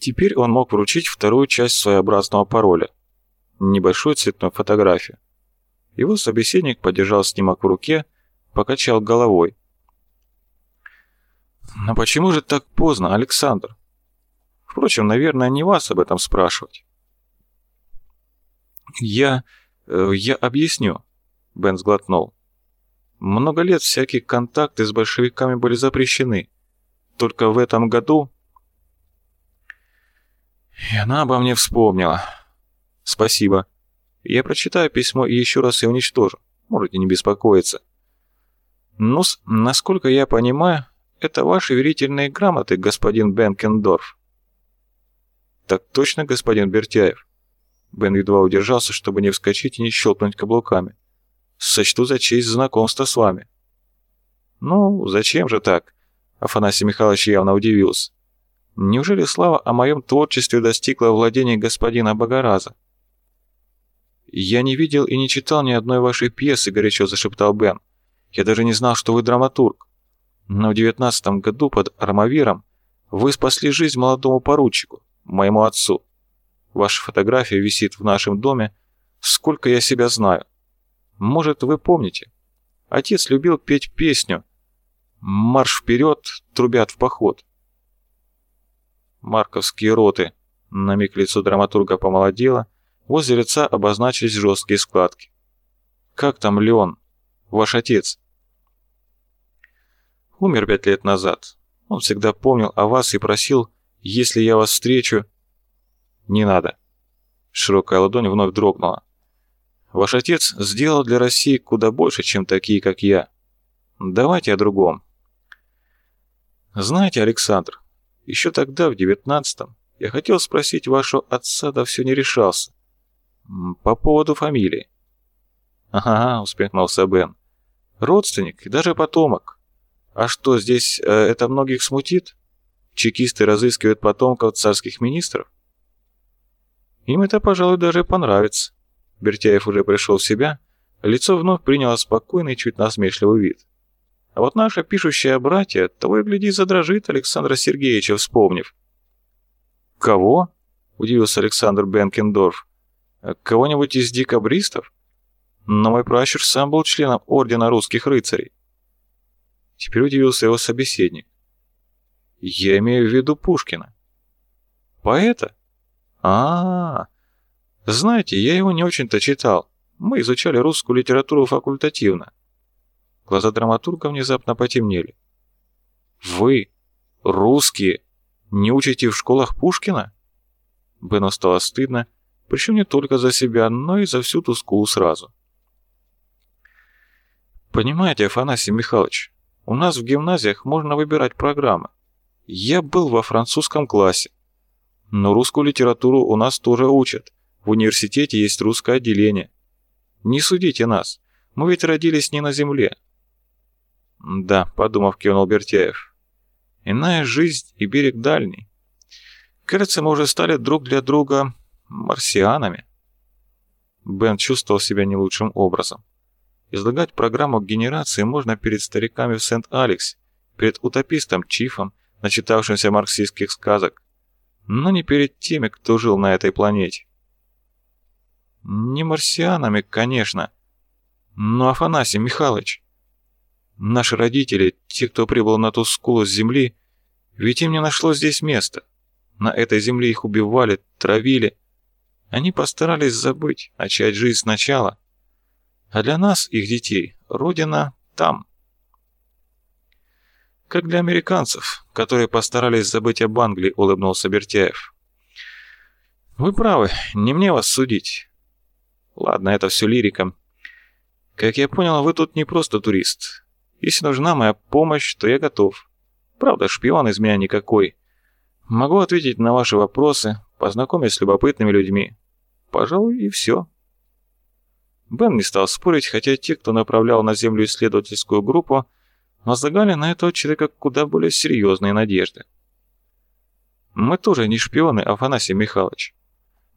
Теперь он мог вручить вторую часть своеобразного пароля – небольшую цветную фотографию. Его собеседник подержал снимок в руке, покачал головой. «Но почему же так поздно, Александр? Впрочем, наверное, не вас об этом спрашивать». «Я... Э, я объясню», — Бен сглотнул. «Много лет всякие контакты с большевиками были запрещены. Только в этом году и она обо мне вспомнила. Спасибо. Я прочитаю письмо и еще раз его уничтожу. Можете не беспокоиться. ну насколько я понимаю, это ваши верительные грамоты, господин Бенкендорф. Так точно, господин Бертяев. Бен едва удержался, чтобы не вскочить и не щелкнуть каблуками. Сочту за честь знакомства с вами. Ну, зачем же так? Афанасий Михайлович явно удивился. Неужели слава о моем творчестве достигла владения господина Богораза? «Я не видел и не читал ни одной вашей пьесы», — горячо зашептал Бен. «Я даже не знал, что вы драматург. Но в девятнадцатом году под Армавиром вы спасли жизнь молодому поручику, моему отцу. Ваша фотография висит в нашем доме, сколько я себя знаю. Может, вы помните? Отец любил петь песню «Марш вперед, трубят в поход». Марковские роты. На миг лицо драматурга помолодело, возле лица обозначились жесткие складки. «Как там Леон? Ваш отец?» «Умер пять лет назад. Он всегда помнил о вас и просил, если я вас встречу...» «Не надо». Широкая ладонь вновь дрогнула. «Ваш отец сделал для России куда больше, чем такие, как я. Давайте о другом». «Знаете, Александр, еще тогда, в девятнадцатом, я хотел спросить вашего отца, да все не решался. По поводу фамилии. «Ага», — усмехнулся Бен. «Родственник и даже потомок. А что, здесь э, это многих смутит? Чекисты разыскивают потомков царских министров?» «Им это, пожалуй, даже понравится». Бертяев уже пришел в себя, лицо вновь приняло спокойный, чуть насмешливый вид. А вот наша пишущая братья, того и гляди, задрожит Александра Сергеевича, вспомнив. «Кого?» – удивился Александр Бенкендорф. «Кого-нибудь из декабристов? Но мой пращур сам был членом Ордена Русских Рыцарей». Теперь удивился его собеседник. «Я имею в виду Пушкина». «Поэта? а, -а, -а. Знаете, я его не очень-то читал. Мы изучали русскую литературу факультативно. Глаза драматурга внезапно потемнели. «Вы, русские, не учите в школах Пушкина?» Бену стало стыдно, причем не только за себя, но и за всю ту скулу сразу. «Понимаете, Афанасий Михайлович, у нас в гимназиях можно выбирать программы. Я был во французском классе. Но русскую литературу у нас тоже учат. В университете есть русское отделение. Не судите нас. Мы ведь родились не на земле, «Да», — подумав, кивнул Бертяев. «Иная жизнь и берег дальний. Кажется, мы уже стали друг для друга марсианами». Бен чувствовал себя не лучшим образом. Излагать программу генерации можно перед стариками в Сент-Алексе, перед утопистом Чифом, начитавшимся марксистских сказок, но не перед теми, кто жил на этой планете. Не марсианами, конечно, но Афанасий Михайлович. Наши родители, те, кто прибыл на ту скулу с земли, ведь им не нашлось здесь места. На этой земле их убивали, травили. Они постарались забыть, начать жизнь сначала. А для нас, их детей, родина там. Как для американцев, которые постарались забыть об Англии, улыбнулся Бертяев. Вы правы, не мне вас судить. Ладно, это все лирика. Как я понял, вы тут не просто турист. Если нужна моя помощь, то я готов. Правда, шпион из меня никакой. Могу ответить на ваши вопросы, познакомить с любопытными людьми. Пожалуй, и все. Бен не стал спорить, хотя те, кто направлял на Землю исследовательскую группу, возлагали на этого человека куда более серьезные надежды. Мы тоже не шпионы, Афанасий Михайлович.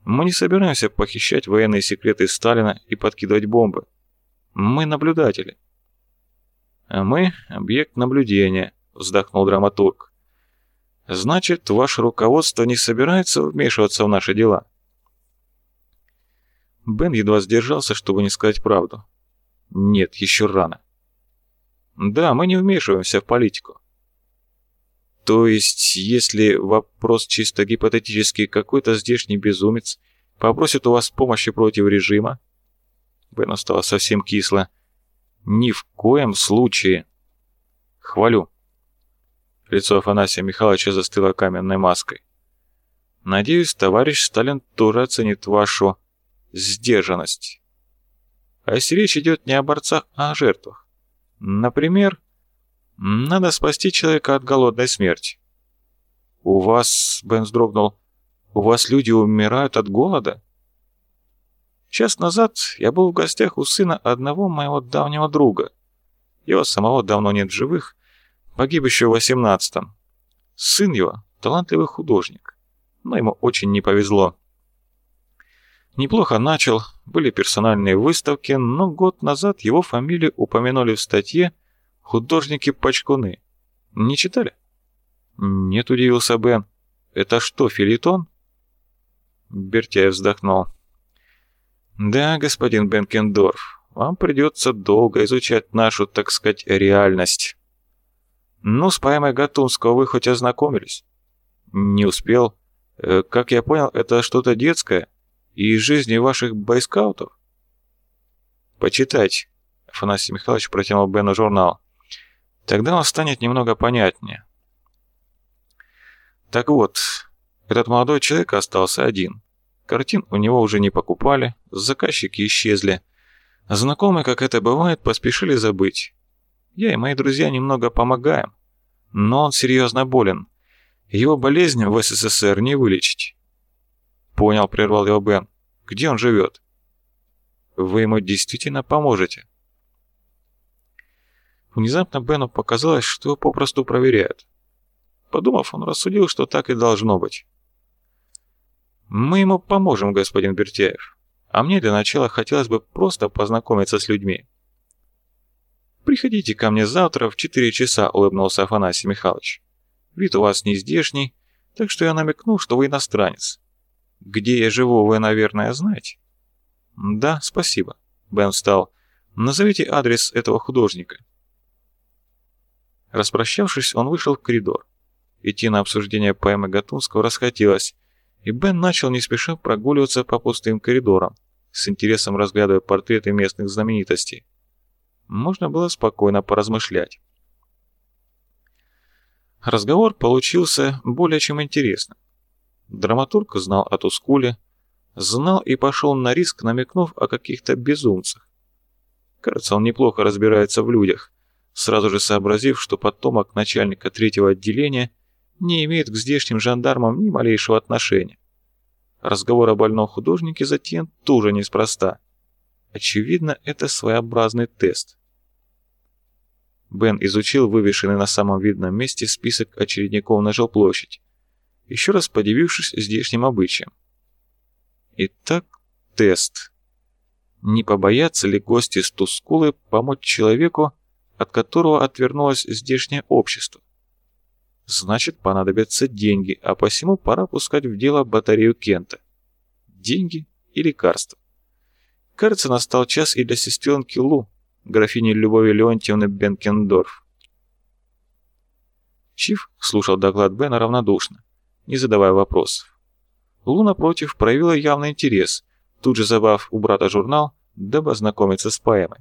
Мы не собираемся похищать военные секреты Сталина и подкидывать бомбы. Мы наблюдатели. «А мы — объект наблюдения», — вздохнул драматург. Значит, ваше руководство не собирается вмешиваться в наши дела?» Бен едва сдержался, чтобы не сказать правду. «Нет, еще рано». «Да, мы не вмешиваемся в политику. То есть, если вопрос чисто гипотетический, какой-то здешний безумец попросит у вас помощи против режима? Бену стало совсем кисло. Ни в коем случае. Хвалю. Лицо Афанасия Михайловича застыло каменной маской. Надеюсь, товарищ Сталин тоже оценит вашу сдержанность. А если речь идет не о борцах, а о жертвах. Например, надо спасти человека от голодной смерти. У вас, Бен вздрогнул, у вас люди умирают от голода? Час назад я был в гостях у сына одного моего давнего друга. Его самого давно нет в живых, погиб еще в восемнадцатом. Сын его — талантливый художник, но ему очень не повезло. Неплохо начал, были персональные выставки, но год назад его фамилию упомянули в статье Художники-пачкуны. Не читали? Нет, удивился Бен. Это что, филитон? Бертяев вздохнул. Да, господин Бенкендорф, вам придется долго изучать нашу, так сказать, реальность. Ну, с поэмой Гатунского вы хоть ознакомились? Не успел. Э, как я понял, это что-то детское? И из жизни ваших бойскаутов? Почитать. Афанасий Михайлович протянул Бену журнал. Тогда он станет немного понятнее. Так вот, этот молодой человек остался один. Картин у него уже не покупали, заказчики исчезли. Знакомые, как это бывает, поспешили забыть. Я и мои друзья немного помогаем, но он серьезно болен. Его болезнь в СССР не вылечить. Понял, прервал его Бен. Где он живет? Вы ему действительно поможете? Внезапно Бену показалось, что его попросту проверяют. Подумав, он рассудил, что так и должно быть. «Мы ему поможем, господин Бертяев. А мне для начала хотелось бы просто познакомиться с людьми». «Приходите ко мне завтра в 4 часа», — улыбнулся Афанасий Михайлович. «Вид у вас не здешний, так что я намекнул, что вы иностранец. Где я живу, вы, наверное, знаете?» «Да, спасибо», — Бен встал. «Назовите адрес этого художника». Распрощавшись, он вышел в коридор. Идти на обсуждение поэмы Гатунского расхотелось, и Бен начал не спеша прогуливаться по пустым коридорам, с интересом разглядывая портреты местных знаменитостей. Можно было спокойно поразмышлять. Разговор получился более чем интересным. Драматург знал о Тускуле, знал и пошел на риск, намекнув о каких-то безумцах. Кажется, он неплохо разбирается в людях сразу же сообразив, что потомок начальника третьего отделения не имеет к здешним жандармам ни малейшего отношения. Разговор о больном художнике затем тоже неспроста. Очевидно, это своеобразный тест. Бен изучил вывешенный на самом видном месте список очередников на жилплощадь, еще раз подивившись здешним обычаям. Итак, тест. Не побоятся ли гости с Тускулы помочь человеку, от которого отвернулось здешнее общество. Значит, понадобятся деньги, а посему пора пускать в дело батарею Кента. Деньги и лекарства. Кажется, настал час и для сестренки Лу, графини Любови Леонтьевны Бенкендорф. Чиф слушал доклад Бена равнодушно, не задавая вопросов. Лу, напротив, проявила явный интерес, тут же забав у брата журнал, дабы ознакомиться с поэмой.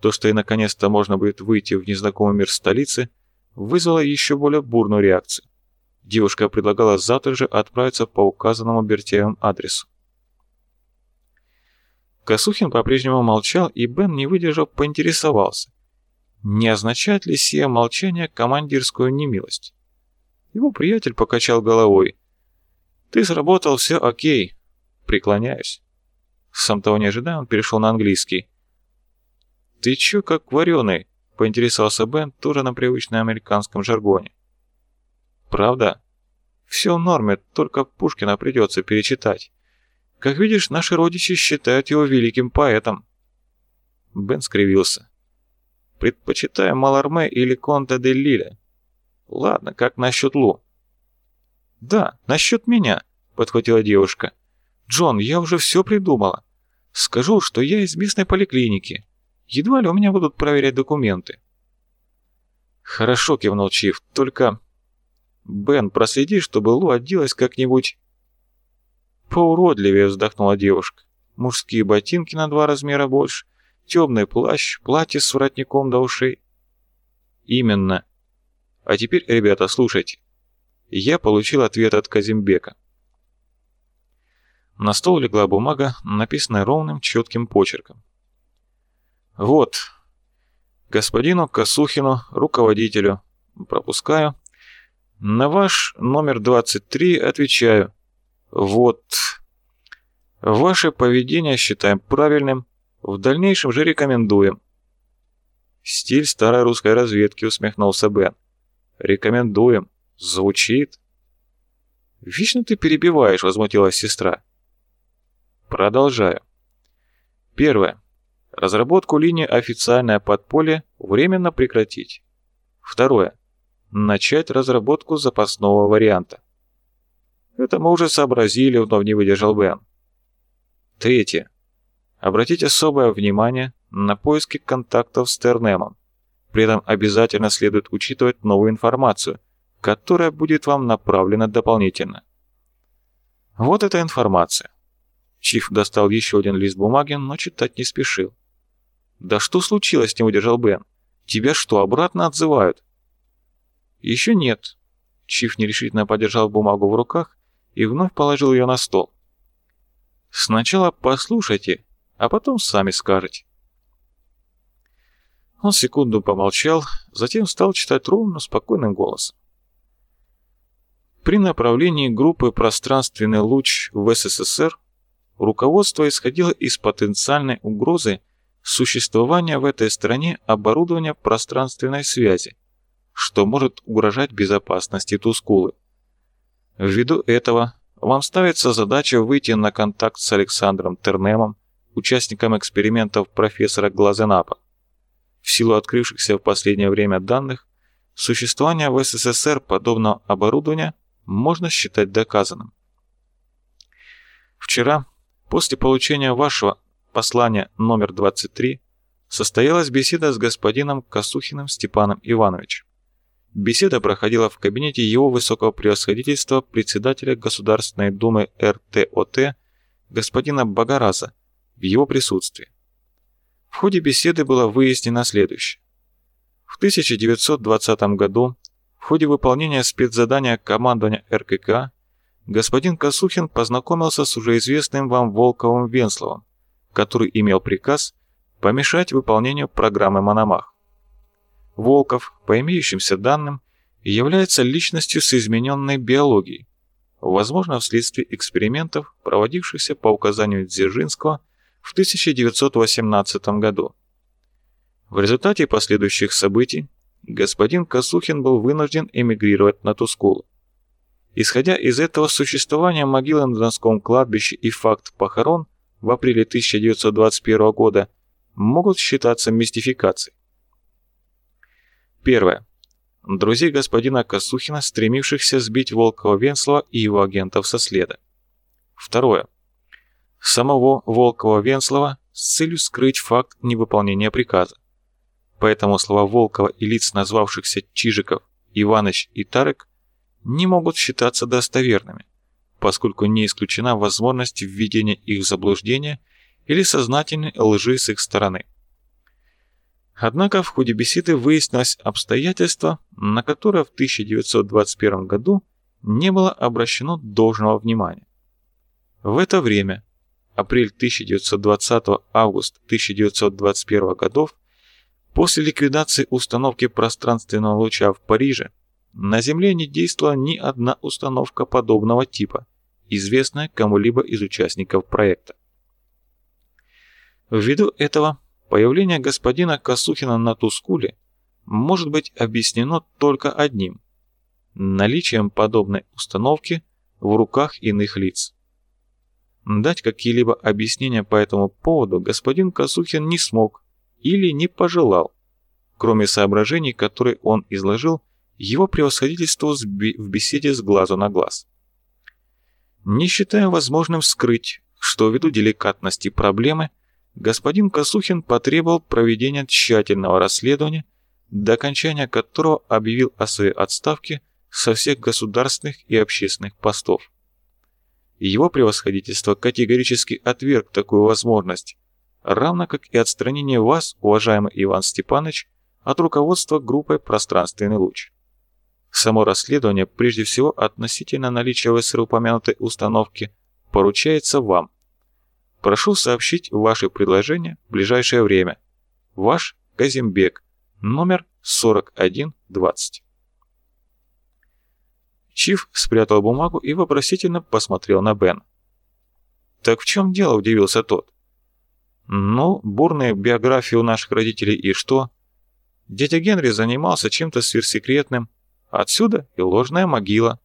То, что и наконец-то можно будет выйти в незнакомый мир столицы, вызвало еще более бурную реакцию. Девушка предлагала завтра же отправиться по указанному Бертеевым адресу. Косухин по-прежнему молчал, и Бен, не выдержав, поинтересовался, не означает ли сие молчание командирскую немилость. Его приятель покачал головой. «Ты сработал, все окей. Преклоняюсь». Сам того не ожидая, он перешел на английский. «Ты чё как вареный?» — поинтересовался Бен, тоже на привычном американском жаргоне. «Правда?» «Все в норме, только Пушкина придется перечитать. Как видишь, наши родичи считают его великим поэтом». Бен скривился. «Предпочитаю Маларме или Конте де Лиле. Ладно, как насчет Лу? «Да, насчет меня», — подхватила девушка. «Джон, я уже все придумала. Скажу, что я из местной поликлиники. Едва ли у меня будут проверять документы». «Хорошо», — кивнул Чиф, — «только...» «Бен, проследи, чтобы Лу оделась как-нибудь...» «Поуродливее», — вздохнула девушка. «Мужские ботинки на два размера больше, темный плащ, платье с воротником до ушей». «Именно. А теперь, ребята, слушайте. Я получил ответ от Казимбека. На стол легла бумага, написанная ровным, четким почерком. «Вот, господину Косухину, руководителю, пропускаю. На ваш номер 23 отвечаю. Вот, ваше поведение считаем правильным, в дальнейшем же рекомендуем». «Стиль старой русской разведки», — усмехнулся Бен. «Рекомендуем. Звучит. Вечно ты перебиваешь, возмутилась сестра. Продолжаю. Первое. Разработку линии «Официальное подполье» временно прекратить. Второе. Начать разработку запасного варианта. Это мы уже сообразили, вновь не выдержал Бен. Третье. Обратить особое внимание на поиски контактов с Тернемом. При этом обязательно следует учитывать новую информацию – которая будет вам направлена дополнительно. Вот эта информация. Чиф достал еще один лист бумаги, но читать не спешил. «Да что случилось?» – не удержал Бен. «Тебя что, обратно отзывают?» «Еще нет». Чиф нерешительно подержал бумагу в руках и вновь положил ее на стол. «Сначала послушайте, а потом сами скажете». Он секунду помолчал, затем стал читать ровно, спокойным голосом. При направлении группы «Пространственный луч» в СССР руководство исходило из потенциальной угрозы существования в этой стране оборудования пространственной связи, что может угрожать безопасности Тускулы. Ввиду этого вам ставится задача выйти на контакт с Александром Тернемом, участником экспериментов профессора Глазенапа. В силу открывшихся в последнее время данных, существование в СССР подобного оборудования можно считать доказанным. Вчера, после получения вашего послания номер 23, состоялась беседа с господином Косухиным Степаном Ивановичем. Беседа проходила в кабинете его высокого превосходительства председателя Государственной Думы РТОТ господина Багараза в его присутствии. В ходе беседы было выяснено следующее. В 1920 году в ходе выполнения спецзадания командования РКК господин Косухин познакомился с уже известным вам Волковым Венсловым, который имел приказ помешать выполнению программы «Мономах». Волков, по имеющимся данным, является личностью с измененной биологией, возможно, вследствие экспериментов, проводившихся по указанию Дзержинского в 1918 году. В результате последующих событий господин Косухин был вынужден эмигрировать на Тускулу. Исходя из этого существования могилы на Донском кладбище и факт похорон в апреле 1921 года могут считаться мистификацией. Первое. Друзей господина Косухина, стремившихся сбить Волкова-Венслова и его агентов со следа. Второе. Самого Волкова-Венслова с целью скрыть факт невыполнения приказа. Поэтому слова Волкова и лиц, назвавшихся Чижиков, Иваныч и Тарек, не могут считаться достоверными, поскольку не исключена возможность введения их в заблуждение или сознательной лжи с их стороны. Однако в ходе беседы выяснилось обстоятельство, на которое в 1921 году не было обращено должного внимания. В это время, апрель 1920-август 1921 годов, После ликвидации установки пространственного луча в Париже на Земле не действовала ни одна установка подобного типа, известная кому-либо из участников проекта. Ввиду этого появление господина Косухина на Тускуле может быть объяснено только одним – наличием подобной установки в руках иных лиц. Дать какие-либо объяснения по этому поводу господин Косухин не смог, или не пожелал, кроме соображений, которые он изложил, его превосходительству в беседе с глазу на глаз. Не считая возможным скрыть, что ввиду деликатности проблемы, господин Косухин потребовал проведения тщательного расследования, до окончания которого объявил о своей отставке со всех государственных и общественных постов. Его превосходительство категорически отверг такую возможность, равно как и отстранение вас, уважаемый Иван Степанович, от руководства группой «Пространственный луч». Само расследование, прежде всего относительно наличия вышеупомянутой установки, поручается вам. Прошу сообщить ваши предложения в ближайшее время. Ваш Казимбек, номер 4120. Чиф спрятал бумагу и вопросительно посмотрел на Бен. «Так в чем дело?» – удивился тот. «Ну, бурные биографии у наших родителей и что?» Дядя Генри занимался чем-то сверхсекретным. Отсюда и ложная могила.